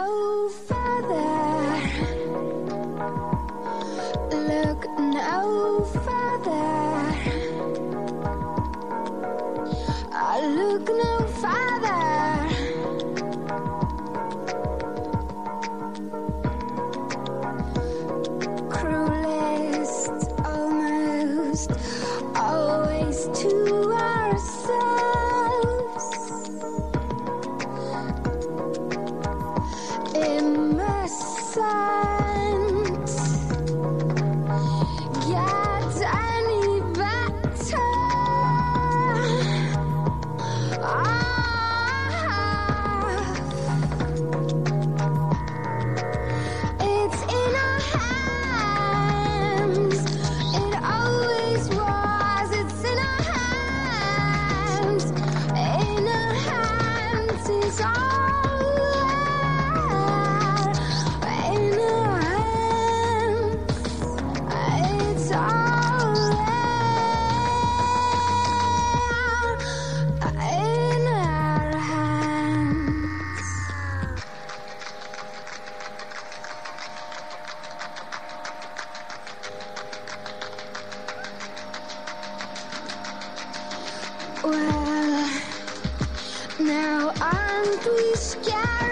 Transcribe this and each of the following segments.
Look aren't we scaring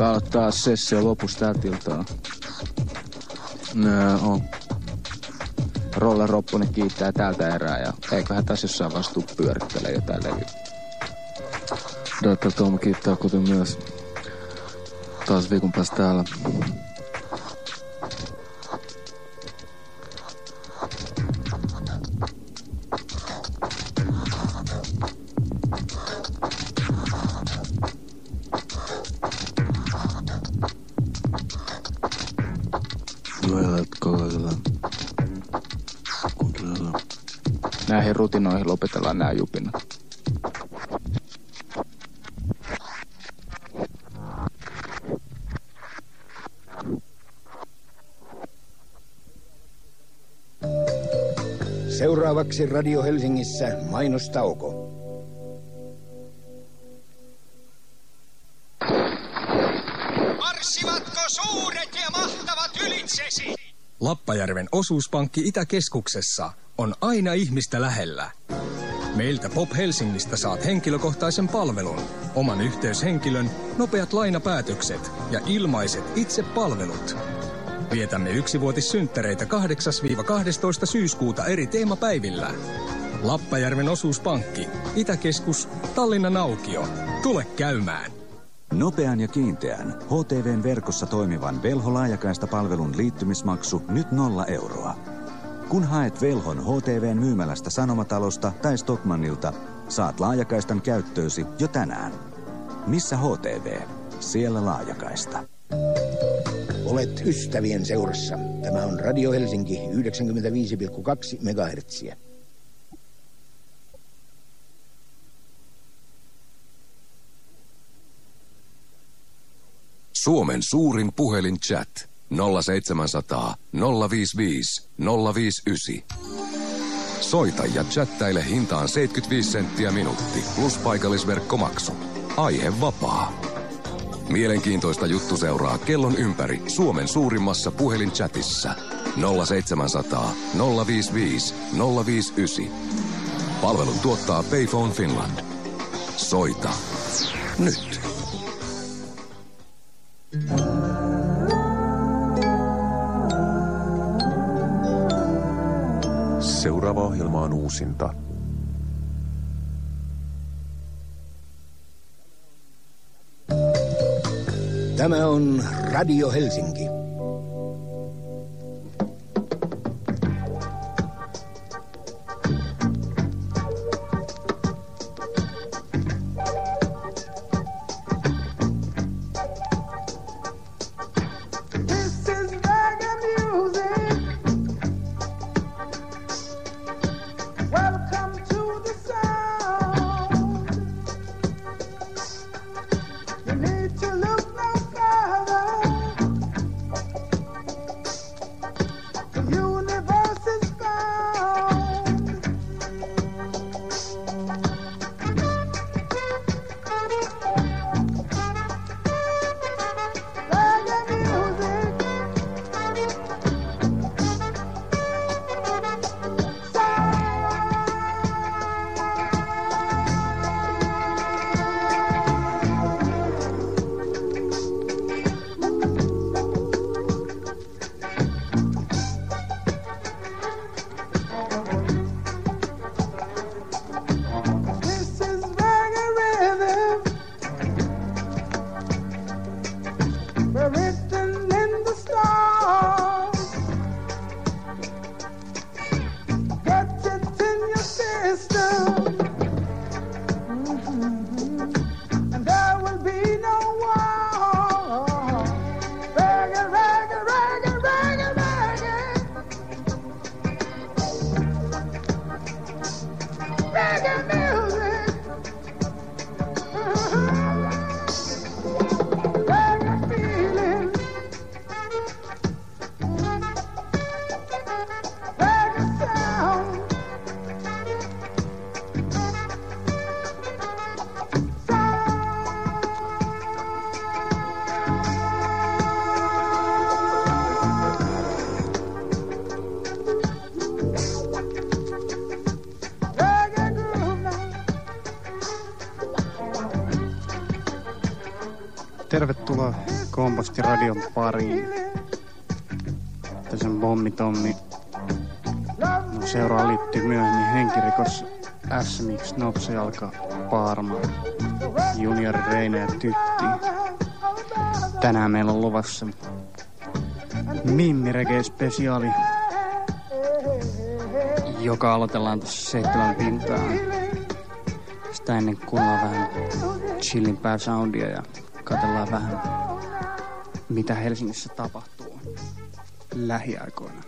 Alkaa ottaa sessio lopussa tältä iltaa. No, on. Rolle Ropponen kiittää tältä erää ja eiköhän tässä jossain vaiheessa tuu pyörittelee jotain levyä. Data Tom kiittää kuten myös. Taas viikon päästä täällä. Rutinoihin lopetellaan nämä jupinat. Seuraavaksi Radio Helsingissä mainostauko. Marssivatko suuret ja mahtavat ylitsesi? Lappajärven osuuspankki Itäkeskuksessa on aina ihmistä lähellä. Meiltä Pop Helsingistä saat henkilökohtaisen palvelun, oman yhteyshenkilön, nopeat lainapäätökset ja ilmaiset itsepalvelut. Vietämme yksivuotissynttäreitä 8-12 syyskuuta eri teemapäivillä. Lappajärven osuuspankki, Itäkeskus, Tallinnan aukio. Tule käymään! Nopean ja kiinteän HTVn verkossa toimivan velho-laajakaista palvelun liittymismaksu nyt nolla euroa. Kun haet velhon HTVn myymälästä Sanomatalosta tai Stockmannilta, saat laajakaistan käyttöösi jo tänään. Missä HTV? Siellä laajakaista. Olet ystävien seurassa. Tämä on Radio Helsinki 95,2 MHz. Suomen suurin puhelinchat 0700 055 059. Soita ja chattaile hintaan 75 senttiä minuutti plus paikallisverkkomaksu. Aihe vapaa. Mielenkiintoista juttu seuraa kellon ympäri Suomen suurimmassa puhelinchatissa 0700 055 059. Palvelun tuottaa Payphone Finland. Soita nyt. Seuraava ohjelma on uusinta. Tämä on Radio Helsinki. Pariin. Tässä on Bommi Tommi. No, seuraan liittyy myöhemmin henkirikos SMX Nopsejalka Paarma Junior Reine ja Tytti. Tänään meillä on luvassa Mimmi Reggae spesiaali, joka aloitellaan tuossa seitsemän pintaan. Sitä ennen kuunnellaan vähän chillimpää soundia ja katsellaan vähän, mitä Helsingissä tapahtuu lähiaikoina.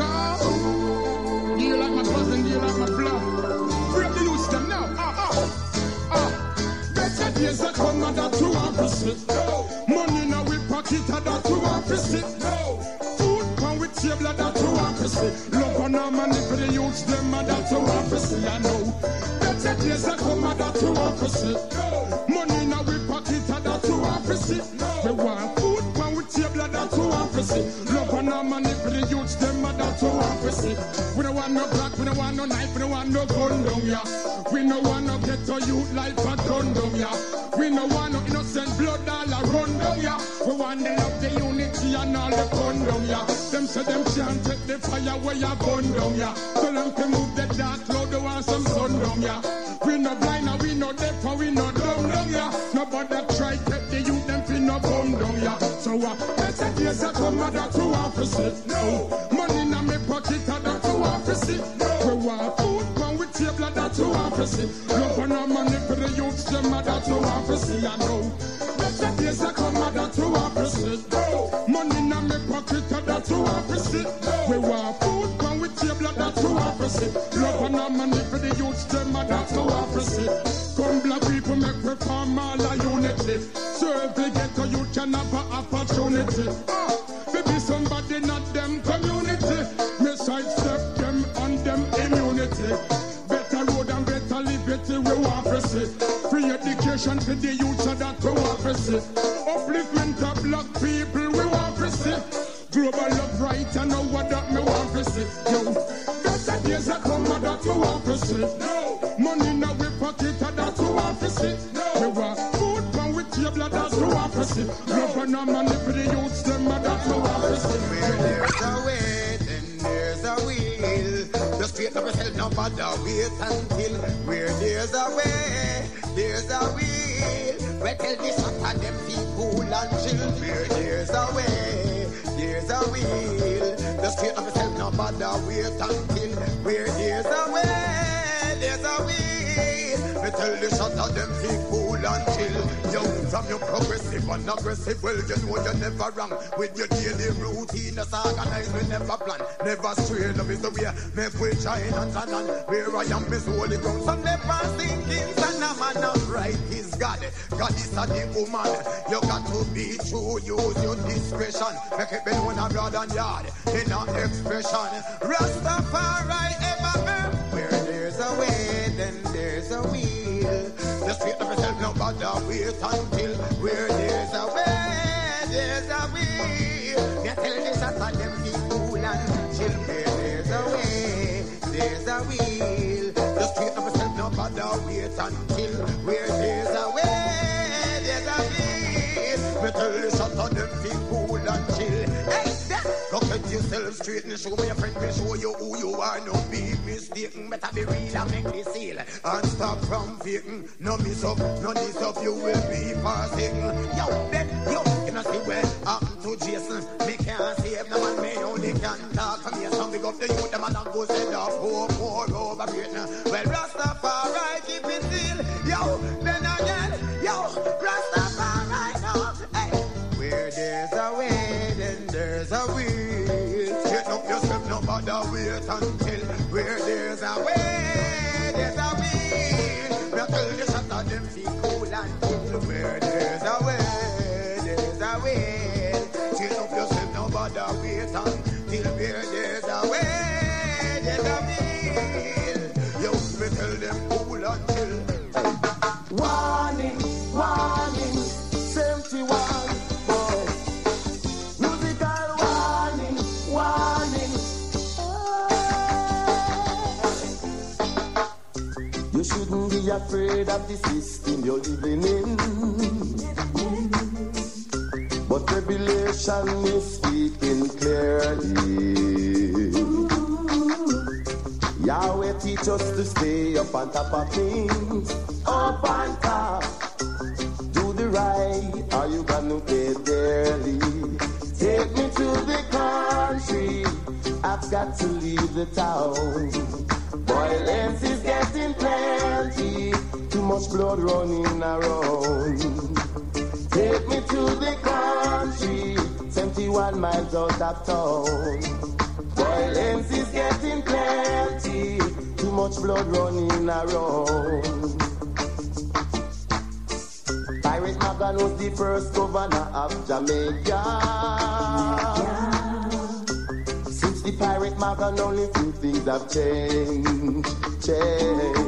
I. Do you like my you like my now. Uh, uh, uh. Are you. Money in we pocket that you to sit. Food come with table and that you to youths them and want to see. I know. Better days are come and want to sit. Money in we pocket and want to sit. We want food come with table and want to sit. Love on our money for the youths sit. We don't want no black, we don't want no knife, we don't want no gun down ya. We no want no ghetto youth life a gun down ya. We no want no innocent blood all a run down ya. We want the love, the unity and all the fun down ya. Them say them can't take the fire where ya burn down ya. Tell them to move the dark cloud, they want some sun down ya. We no blind we no deaf and we no dumb down ya. Nobody try take the youth them fi no bum down ya. So uh, better days a come want to sit. No money and you sit. We want food come with table that you want to sit. Love and money for the youths them that you want to see. I know. Better days a come that you want to sit. Money in my pocket that you want to sit. We want food come with table that you want to sit. Love and money for the youths them that you want to sit. Come black people make we form all a unity. Serve the ghetto youth can have a opportunity. No bother wait until. Where there's a way, there's a will. Where tell the of them people and chill. Where there's a way, there's a will. Just straight up yourself, no bother wait until. Where there's a way, there's a will. Me tell the of them people and chill. Yo, from your progressive and aggressive, well, you know you're never wrong. With your daily routine, that's organized, we never plan. Never stray, love is the way. Make we try and turn on. Where I am is holy ground. So never thinking, son, a man of right is God. God is a the woman. You got to be true, use your discretion. Make it be known abroad and yard. In our expression. Rastafari ever be. Where there's a way, then there's a will. Just straight up yourself, no bother wait until straight and show me your friend, me show you who you are. No be mistaken, better be real and make the seal. And stop from faking. No miss up, no this up, you will be forsaken. Yo, then, yo, you know see where happened to Jason. Me can't save no man, me only can talk. Come here, some big up the youth, them and I go say the poor, poor over Britain. Well, Rastafari keep it still. Yo, then again, yo, Rastafari now. Hey, where there's a way, then there's a will. Up yourself, no bother wait until where there's a way, there's a will. Now tell the shot of them feel cool and chill. Where there's a way, there's a will. Get up yourself, no bother wait until where there's the system you're living in. But revelation is speaking clearly. Yahweh teach us to stay up on top of things, up on blood running around. Take me to the country, 71 miles out of town. Violence is getting plenty, too much blood running around. Pirate Morgan was the first governor of Jamaica. Since the Pirate Morgan, only few things have changed, changed.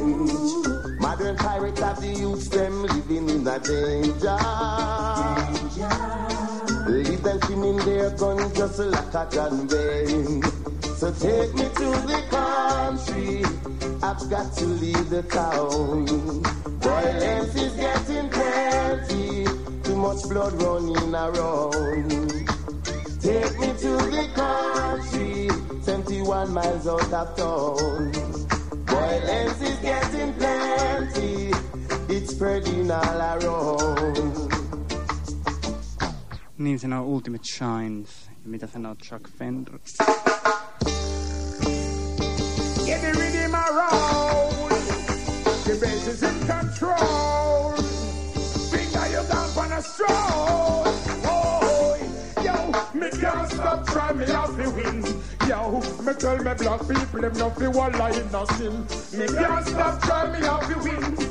Modern pirates have the youths them living in a danger. Leave them spinning their gun just like a gun bang. So take me to the country. I've got to leave the town. Violence is getting plenty. Too much blood running around. Take me to the country. 71 miles out of town. Violence is spreading all around. Niin sanoo Ultimate Shines. Mitä sanoo Chuck Fender? Get the rhythm around. The bass is in control. Finger you down on a stroll. Oh, yo, me can't stop try me have to win. Yo, me tell me black people them not fi walla in no sin. Me can't stop try me have to win.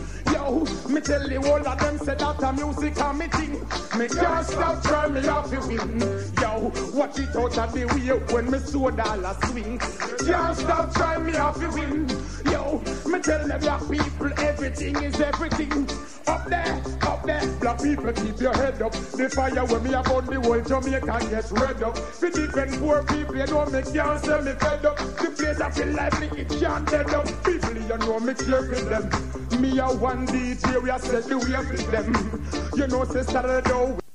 Me tell the whole of them say that a music a me thing. Me can't stop try me have to win. Yo, watch it out of the way when me dollar swing. Can't stop try me have to win. Yo, me tell the black people everything is everything. Up there, up there, black people keep your head up. The fire when me about the whole Jamaica get red up. The different poor people, you know me can't sell me fed up. The place I feel like me, it can't dead up. People, you know me care with them. Me a one DJ, we a set the way for them. You know, Saturday though.